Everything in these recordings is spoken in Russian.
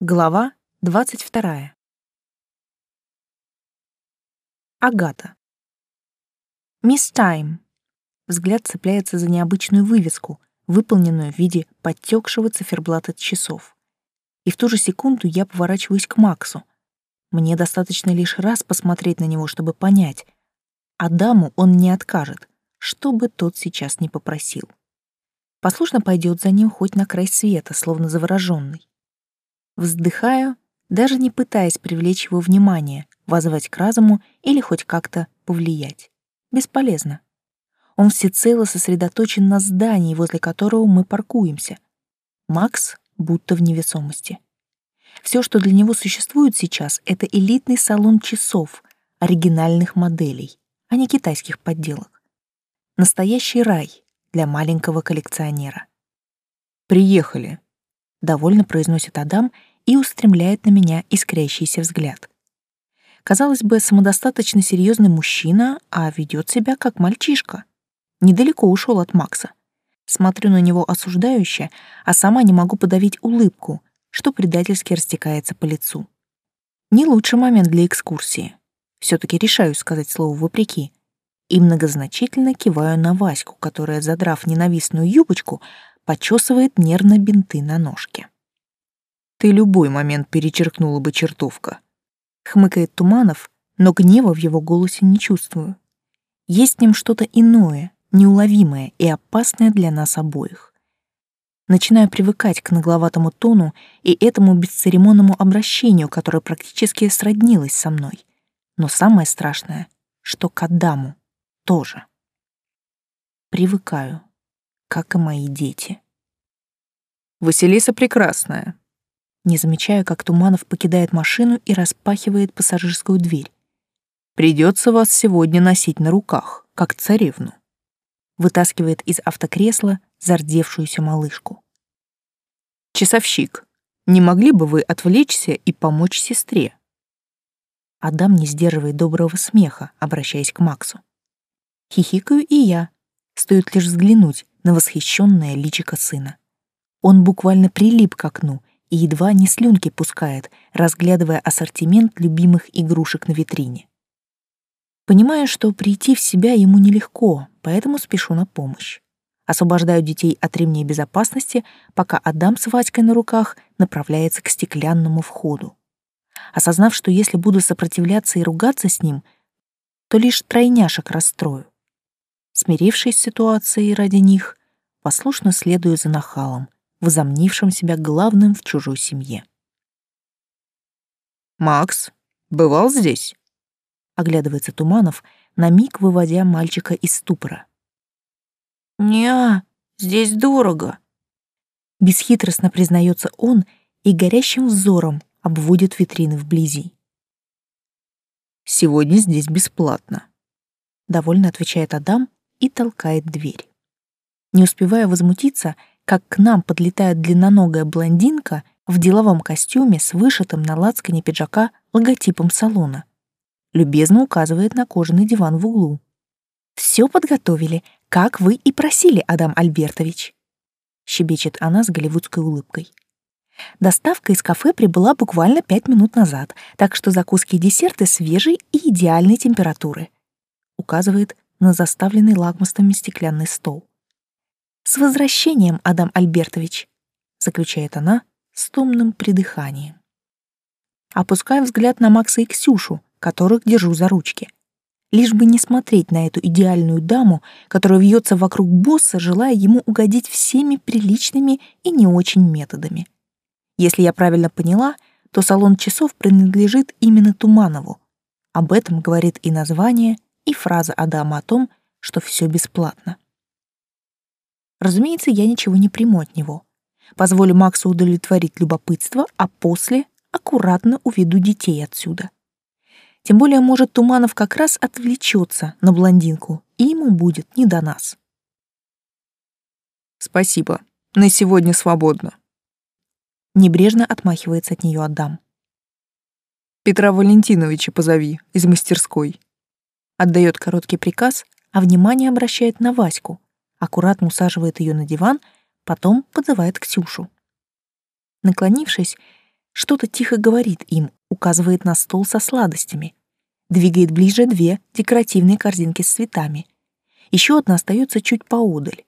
Глава 22. Агата. Мисс Тайм. Взгляд цепляется за необычную вывеску, выполненную в виде подтекшего циферблата часов. И в ту же секунду я поворачиваюсь к Максу. Мне достаточно лишь раз посмотреть на него, чтобы понять. Адаму он не откажет, что бы тот сейчас не попросил. Послушно пойдет за ним хоть на край света, словно завороженный. Вздыхаю, даже не пытаясь привлечь его внимание, возвать к разуму или хоть как-то повлиять. Бесполезно. Он всецело сосредоточен на здании, возле которого мы паркуемся. Макс будто в невесомости. Все, что для него существует сейчас, это элитный салон часов, оригинальных моделей, а не китайских подделок. Настоящий рай для маленького коллекционера. «Приехали», — довольно произносит Адам и устремляет на меня искрящийся взгляд. Казалось бы, самодостаточно серьезный мужчина, а ведет себя как мальчишка. Недалеко ушел от Макса. Смотрю на него осуждающе, а сама не могу подавить улыбку, что предательски растекается по лицу. Не лучший момент для экскурсии. все таки решаю сказать слово «вопреки» и многозначительно киваю на Ваську, которая, задрав ненавистную юбочку, почесывает нервно бинты на ножке. Ты любой момент перечеркнула бы чертовка. Хмыкает Туманов, но гнева в его голосе не чувствую. Есть в нем что-то иное, неуловимое и опасное для нас обоих. Начинаю привыкать к нагловатому тону и этому бесцеремонному обращению, которое практически сроднилось со мной. Но самое страшное, что к Адаму тоже. Привыкаю как и мои дети. Василиса прекрасная. Не замечаю, как Туманов покидает машину и распахивает пассажирскую дверь. Придется вас сегодня носить на руках, как царевну. Вытаскивает из автокресла зардевшуюся малышку. Часовщик, не могли бы вы отвлечься и помочь сестре? Адам не сдерживает доброго смеха, обращаясь к Максу. Хихикаю и я. Стоит лишь взглянуть, на восхищенное личико сына. Он буквально прилип к окну и едва не слюнки пускает, разглядывая ассортимент любимых игрушек на витрине. Понимаю, что прийти в себя ему нелегко, поэтому спешу на помощь. Освобождаю детей от ремней безопасности, пока Адам с Васькой на руках направляется к стеклянному входу. Осознав, что если буду сопротивляться и ругаться с ним, то лишь тройняшек расстрою. Смирившись с ситуацией ради них, послушно следую за нахалом, возомнившим себя главным в чужой семье. «Макс, бывал здесь?» — оглядывается Туманов, на миг выводя мальчика из ступора. «Не, здесь дорого», — бесхитростно признается он и горящим взором обводит витрины вблизи. «Сегодня здесь бесплатно», — довольно отвечает Адам и толкает дверь. Не успевая возмутиться, как к нам подлетает длинноногая блондинка в деловом костюме с вышитым на лацкане пиджака логотипом салона. Любезно указывает на кожаный диван в углу. «Все подготовили, как вы и просили, Адам Альбертович», — щебечет она с голливудской улыбкой. Доставка из кафе прибыла буквально пять минут назад, так что закуски и десерты свежей и идеальной температуры. Указывает на заставленный лакмустами стеклянный стол. «С возвращением, Адам Альбертович!» — заключает она с томным придыханием. Опускаю взгляд на Макса и Ксюшу, которых держу за ручки. Лишь бы не смотреть на эту идеальную даму, которая вьется вокруг босса, желая ему угодить всеми приличными и не очень методами. Если я правильно поняла, то салон часов принадлежит именно Туманову. Об этом говорит и название, и фраза Адама о том, что все бесплатно. Разумеется, я ничего не приму от него. Позволю Максу удовлетворить любопытство, а после аккуратно уведу детей отсюда. Тем более, может, Туманов как раз отвлечется на блондинку, и ему будет не до нас. «Спасибо. На сегодня свободно». Небрежно отмахивается от нее Адам. «Петра Валентиновича позови из мастерской». Отдает короткий приказ, а внимание обращает на Ваську, аккуратно усаживает ее на диван, потом подзывает Ксюшу. Наклонившись, Что-то тихо говорит им, указывает на стол со сладостями. Двигает ближе две декоративные корзинки с цветами. Еще одна остается чуть поодаль.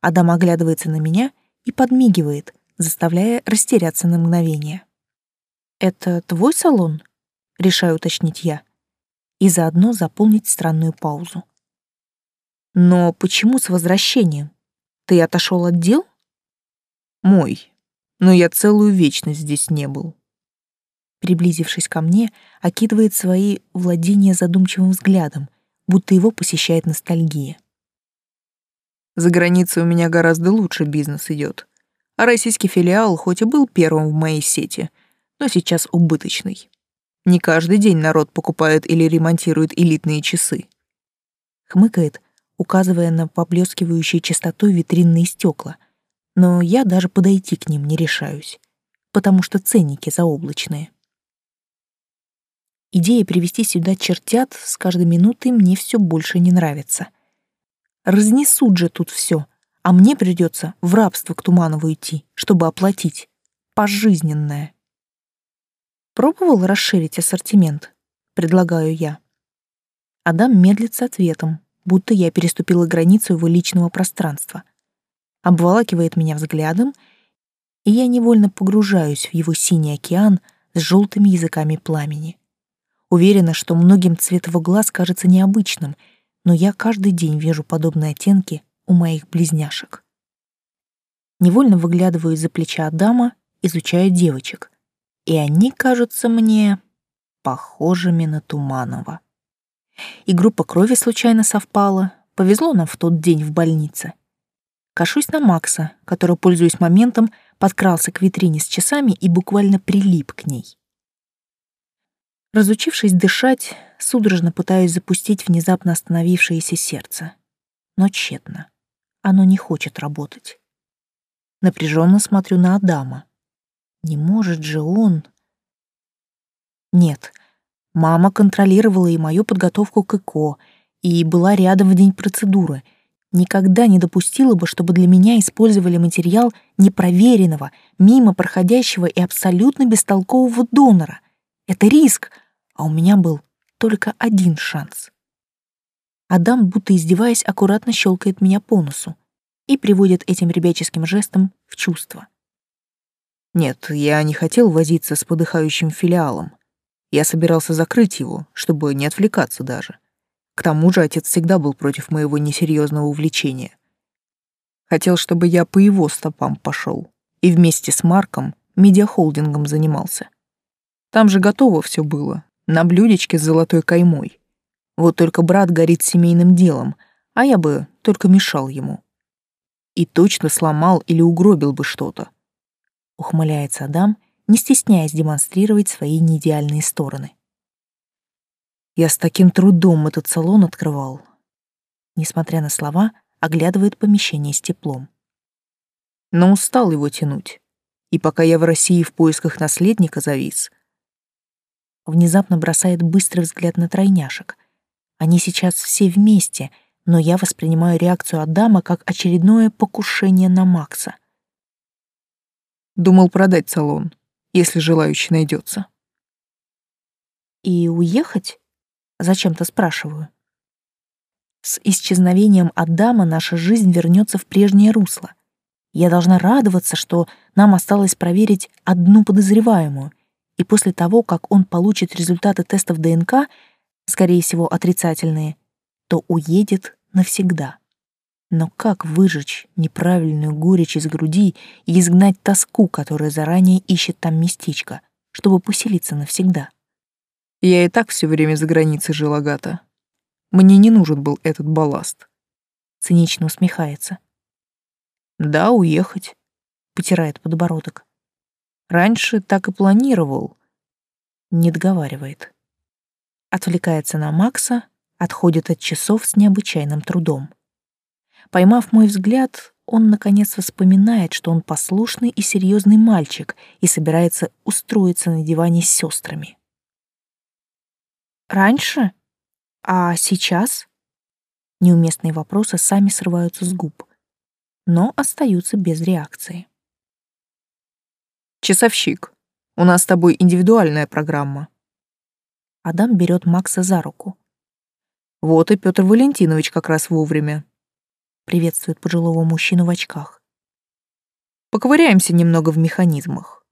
Адам оглядывается на меня и подмигивает, заставляя растеряться на мгновение. «Это твой салон?» — решаю уточнить я. И заодно заполнить странную паузу. «Но почему с возвращением? Ты отошел от дел?» «Мой. Но я целую вечность здесь не был». Приблизившись ко мне, окидывает свои владения задумчивым взглядом, будто его посещает ностальгия. За границей у меня гораздо лучше бизнес идет. А российский филиал хоть и был первым в моей сети, но сейчас убыточный. Не каждый день народ покупает или ремонтирует элитные часы. Хмыкает, указывая на поблескивающие чистотой витринные стекла, но я даже подойти к ним не решаюсь, потому что ценники заоблачные. Идея привести сюда чертят с каждой минутой мне все больше не нравится. Разнесут же тут все, а мне придется в рабство к Туманову идти, чтобы оплатить. Пожизненное. Пробовал расширить ассортимент? Предлагаю я. Адам медлит с ответом, будто я переступила границу его личного пространства. Обволакивает меня взглядом, и я невольно погружаюсь в его синий океан с желтыми языками пламени. Уверена, что многим цвет его глаз кажется необычным — но я каждый день вижу подобные оттенки у моих близняшек. Невольно выглядываю из-за плеча Адама, изучая девочек, и они кажутся мне похожими на Туманова. И группа крови случайно совпала, повезло нам в тот день в больнице. Кашусь на Макса, который, пользуясь моментом, подкрался к витрине с часами и буквально прилип к ней. Разучившись дышать, судорожно пытаюсь запустить внезапно остановившееся сердце. Но тщетно. Оно не хочет работать. Напряженно смотрю на Адама. Не может же он... Нет, мама контролировала и мою подготовку к ЭКО, и была рядом в день процедуры. Никогда не допустила бы, чтобы для меня использовали материал непроверенного, мимо проходящего и абсолютно бестолкового донора. Это риск — а у меня был только один шанс. Адам, будто издеваясь, аккуратно щелкает меня по носу и приводит этим ребяческим жестом в чувство. Нет, я не хотел возиться с подыхающим филиалом. Я собирался закрыть его, чтобы не отвлекаться даже. К тому же отец всегда был против моего несерьезного увлечения. Хотел, чтобы я по его стопам пошел и вместе с Марком медиахолдингом занимался. Там же готово все было, на блюдечке с золотой каймой. Вот только брат горит семейным делом, а я бы только мешал ему. И точно сломал или угробил бы что-то. Ухмыляется Адам, не стесняясь демонстрировать свои неидеальные стороны. Я с таким трудом этот салон открывал. Несмотря на слова, оглядывает помещение с теплом. Но устал его тянуть. И пока я в России в поисках наследника завис, внезапно бросает быстрый взгляд на тройняшек. Они сейчас все вместе, но я воспринимаю реакцию Адама как очередное покушение на Макса. Думал продать салон, если желающий найдется. И уехать? Зачем-то спрашиваю. С исчезновением Адама наша жизнь вернется в прежнее русло. Я должна радоваться, что нам осталось проверить одну подозреваемую, и после того, как он получит результаты тестов ДНК, скорее всего, отрицательные, то уедет навсегда. Но как выжечь неправильную горечь из груди и изгнать тоску, которая заранее ищет там местечко, чтобы поселиться навсегда? Я и так все время за границей жил, Агата. Мне не нужен был этот балласт. Цинично усмехается. Да, уехать. Потирает подбородок. Раньше так и планировал. Не договаривает. Отвлекается на Макса, отходит от часов с необычайным трудом. Поймав мой взгляд, он наконец вспоминает, что он послушный и серьезный мальчик и собирается устроиться на диване с сестрами. Раньше? А сейчас? Неуместные вопросы сами срываются с губ, но остаются без реакции. Часовщик. У нас с тобой индивидуальная программа. Адам берет Макса за руку. Вот и Петр Валентинович как раз вовремя. Приветствует пожилого мужчину в очках. Поковыряемся немного в механизмах.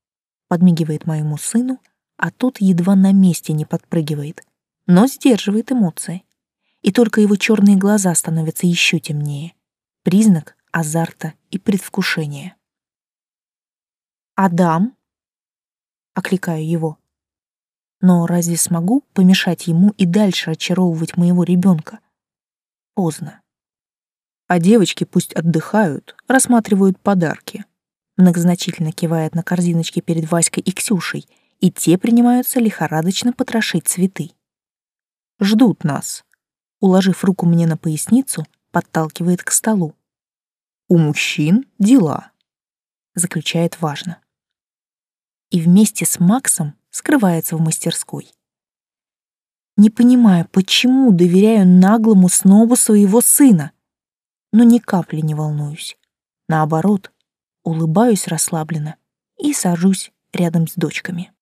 Подмигивает моему сыну, а тот едва на месте не подпрыгивает, но сдерживает эмоции. И только его черные глаза становятся еще темнее. Признак азарта и предвкушения. «Адам?» — окликаю его. Но разве смогу помешать ему и дальше очаровывать моего ребенка? Поздно. А девочки пусть отдыхают, рассматривают подарки. Многозначительно кивает на корзиночке перед Васькой и Ксюшей, и те принимаются лихорадочно потрошить цветы. Ждут нас. Уложив руку мне на поясницу, подталкивает к столу. У мужчин дела. Заключает важно. И вместе с Максом скрывается в мастерской. Не понимаю, почему доверяю наглому снобу своего сына, но ни капли не волнуюсь. Наоборот, улыбаюсь расслабленно и сажусь рядом с дочками.